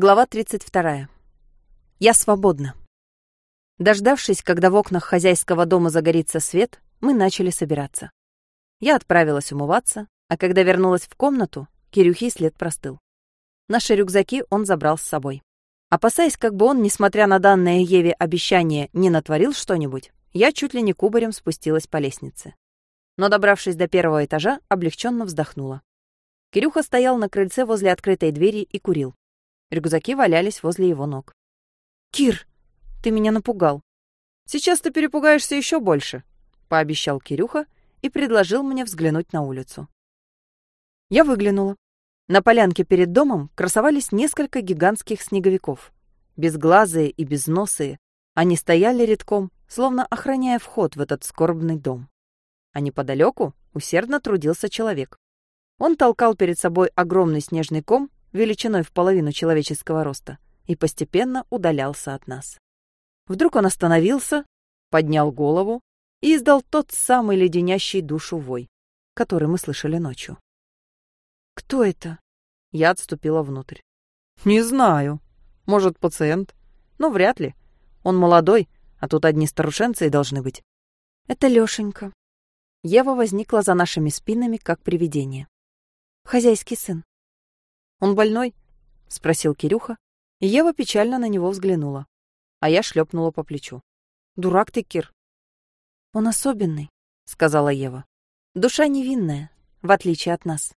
Глава 32. Я свободна. Дождавшись, когда в окнах хозяйского дома загорится свет, мы начали собираться. Я отправилась умываться, а когда вернулась в комнату, Кирюхи след простыл. Наши рюкзаки он забрал с собой. Опасаясь, как бы он, несмотря на данное Еве обещание, не натворил что-нибудь, я чуть ли не кубарем спустилась по лестнице. Но, добравшись до первого этажа, облегченно вздохнула. Кирюха стоял на крыльце возле открытой двери и курил. Рюкзаки валялись возле его ног. «Кир, ты меня напугал». «Сейчас ты перепугаешься еще больше», — пообещал Кирюха и предложил мне взглянуть на улицу. Я выглянула. На полянке перед домом красовались несколько гигантских снеговиков. Безглазые и безносые, они стояли редком, словно охраняя вход в этот скорбный дом. А неподалеку усердно трудился человек. Он толкал перед собой огромный снежный ком величиной в половину человеческого роста, и постепенно удалялся от нас. Вдруг он остановился, поднял голову и издал тот самый леденящий душу вой, который мы слышали ночью. «Кто это?» Я отступила внутрь. «Не знаю. Может, пациент. Но вряд ли. Он молодой, а тут одни старушенцы и должны быть». «Это Лёшенька». Ева возникла за нашими спинами, как привидение. «Хозяйский сын. Он больной? спросил Кирюха, и Ева печально на него взглянула, а я шлепнула по плечу. Дурак ты, Кир. Он особенный, сказала Ева. Душа невинная, в отличие от нас.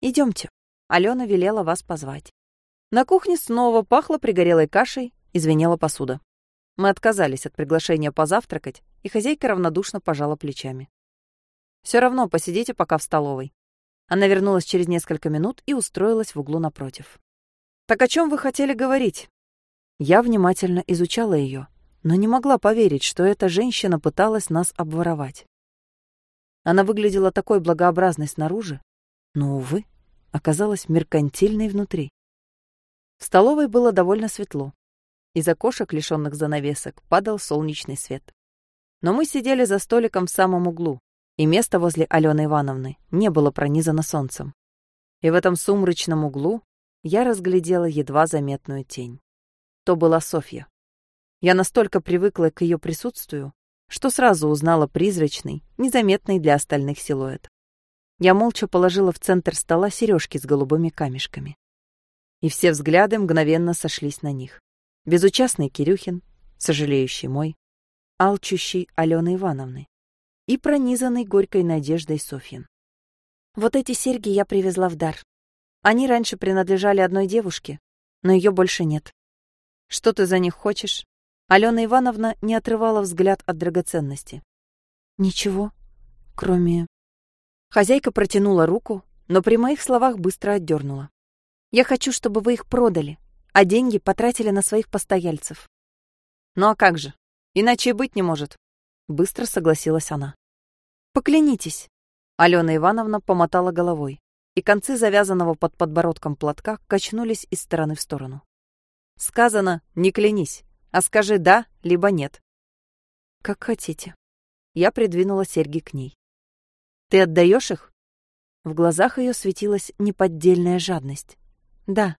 Идемте. Алена велела вас позвать. На кухне снова пахло пригорелой кашей и звенела посуда. Мы отказались от приглашения позавтракать, и хозяйка равнодушно пожала плечами. Все равно посидите пока в столовой. Она вернулась через несколько минут и устроилась в углу напротив. «Так о чем вы хотели говорить?» Я внимательно изучала ее, но не могла поверить, что эта женщина пыталась нас обворовать. Она выглядела такой благообразной снаружи, но, увы, оказалась меркантильной внутри. В столовой было довольно светло. Из окошек, лишенных занавесок, падал солнечный свет. Но мы сидели за столиком в самом углу, и место возле Алены Ивановны не было пронизано солнцем. И в этом сумрачном углу я разглядела едва заметную тень. То была Софья. Я настолько привыкла к ее присутствию, что сразу узнала призрачный, незаметный для остальных силуэт. Я молча положила в центр стола сережки с голубыми камешками. И все взгляды мгновенно сошлись на них. Безучастный Кирюхин, сожалеющий мой, алчущий Алены Ивановны, и пронизанный горькой надеждой Софьин. Вот эти серьги я привезла в дар. Они раньше принадлежали одной девушке, но ее больше нет. Что ты за них хочешь? Алена Ивановна не отрывала взгляд от драгоценности. Ничего, кроме... Хозяйка протянула руку, но при моих словах быстро отдернула. Я хочу, чтобы вы их продали, а деньги потратили на своих постояльцев. Ну а как же? Иначе и быть не может. Быстро согласилась она. Поклянитесь. Алена Ивановна помотала головой, и концы завязанного под подбородком платка качнулись из стороны в сторону. Сказано, не клянись, а скажи «да» либо «нет». Как хотите. Я придвинула серьги к ней. Ты отдаешь их? В глазах ее светилась неподдельная жадность. Да,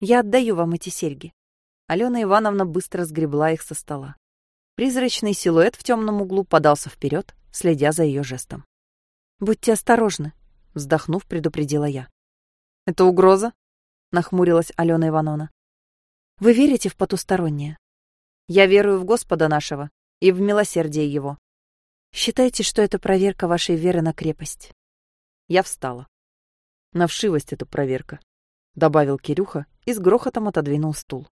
я отдаю вам эти серьги. Алена Ивановна быстро сгребла их со стола. Призрачный силуэт в темном углу подался вперед, следя за ее жестом. «Будьте осторожны», — вздохнув, предупредила я. «Это угроза?» — нахмурилась Алена Ивановна. «Вы верите в потустороннее?» «Я верую в Господа нашего и в милосердие Его. Считайте, что это проверка вашей веры на крепость». Я встала. «На вшивость это проверка», — добавил Кирюха и с грохотом отодвинул стул.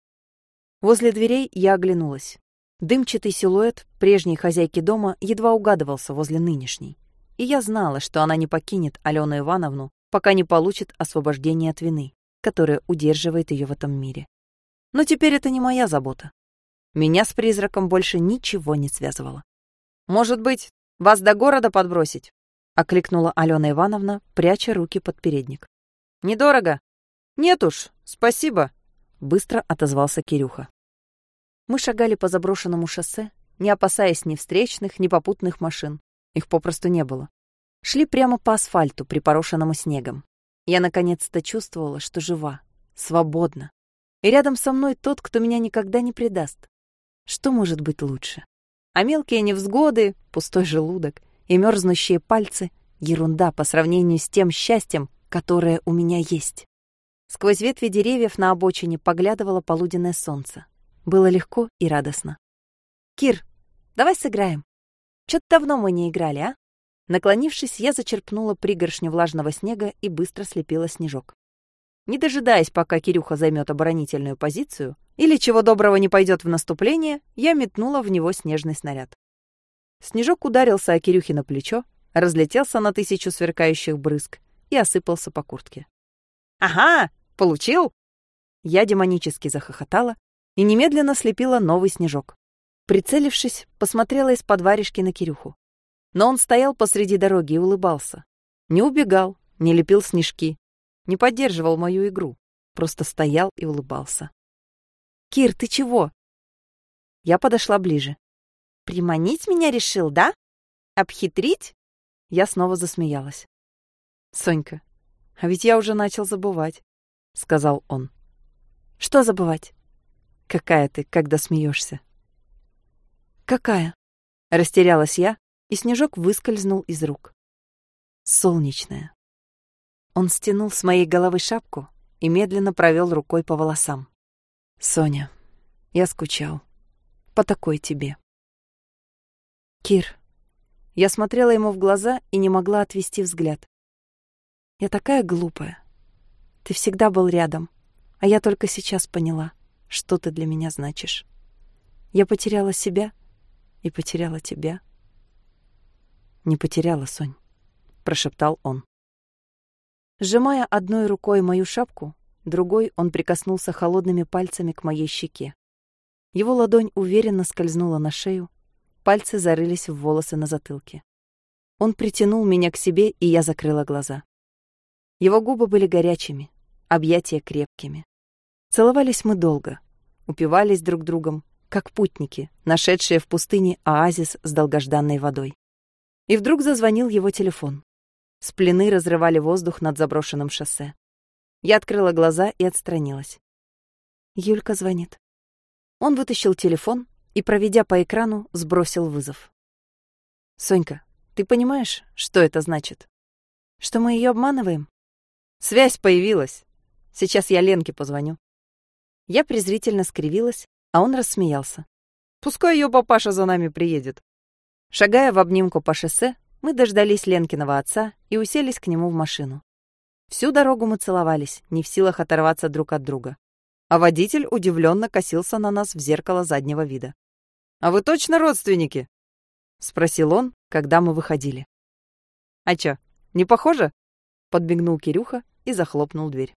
Возле дверей я оглянулась. Дымчатый силуэт прежней хозяйки дома едва угадывался возле нынешней. И я знала, что она не покинет Алену Ивановну, пока не получит освобождение от вины, которая удерживает ее в этом мире. Но теперь это не моя забота. Меня с призраком больше ничего не связывало. «Может быть, вас до города подбросить?» — окликнула Алена Ивановна, пряча руки под передник. «Недорого?» «Нет уж, спасибо», — быстро отозвался Кирюха. Мы шагали по заброшенному шоссе, не опасаясь ни встречных, ни попутных машин. Их попросту не было. Шли прямо по асфальту, припорошенному снегом. Я наконец-то чувствовала, что жива, свободна. И рядом со мной тот, кто меня никогда не предаст. Что может быть лучше? А мелкие невзгоды, пустой желудок и мерзнущие пальцы — ерунда по сравнению с тем счастьем, которое у меня есть. Сквозь ветви деревьев на обочине поглядывало полуденное солнце. Было легко и радостно. «Кир, давай сыграем. Чё-то давно мы не играли, а?» Наклонившись, я зачерпнула пригоршню влажного снега и быстро слепила снежок. Не дожидаясь, пока Кирюха займет оборонительную позицию или чего доброго не пойдет в наступление, я метнула в него снежный снаряд. Снежок ударился о Кирюхе на плечо, разлетелся на тысячу сверкающих брызг и осыпался по куртке. «Ага, получил!» Я демонически захохотала и немедленно слепила новый снежок. Прицелившись, посмотрела из-под варежки на Кирюху. Но он стоял посреди дороги и улыбался. Не убегал, не лепил снежки, не поддерживал мою игру. Просто стоял и улыбался. «Кир, ты чего?» Я подошла ближе. «Приманить меня решил, да? Обхитрить?» Я снова засмеялась. «Сонька, а ведь я уже начал забывать», — сказал он. «Что забывать?» «Какая ты, когда смеешься?» «Какая?» — растерялась я, и снежок выскользнул из рук. Солнечная. Он стянул с моей головы шапку и медленно провел рукой по волосам. «Соня, я скучал. По такой тебе». «Кир». Я смотрела ему в глаза и не могла отвести взгляд. «Я такая глупая. Ты всегда был рядом, а я только сейчас поняла, что ты для меня значишь. Я потеряла себя и потеряла тебя». «Не потеряла, Сонь», — прошептал он. Сжимая одной рукой мою шапку, другой он прикоснулся холодными пальцами к моей щеке. Его ладонь уверенно скользнула на шею, пальцы зарылись в волосы на затылке. Он притянул меня к себе, и я закрыла глаза. Его губы были горячими, объятия крепкими. Целовались мы долго, упивались друг другом, как путники, нашедшие в пустыне оазис с долгожданной водой. И вдруг зазвонил его телефон. С плены разрывали воздух над заброшенным шоссе. Я открыла глаза и отстранилась. Юлька звонит. Он вытащил телефон и, проведя по экрану, сбросил вызов. «Сонька, ты понимаешь, что это значит? Что мы ее обманываем?» «Связь появилась. Сейчас я Ленке позвоню». Я презрительно скривилась, а он рассмеялся. «Пускай ее папаша за нами приедет. Шагая в обнимку по шоссе, мы дождались Ленкиного отца и уселись к нему в машину. Всю дорогу мы целовались, не в силах оторваться друг от друга. А водитель удивленно косился на нас в зеркало заднего вида. «А вы точно родственники?» — спросил он, когда мы выходили. «А чё, не похоже?» — подбегнул Кирюха и захлопнул дверь.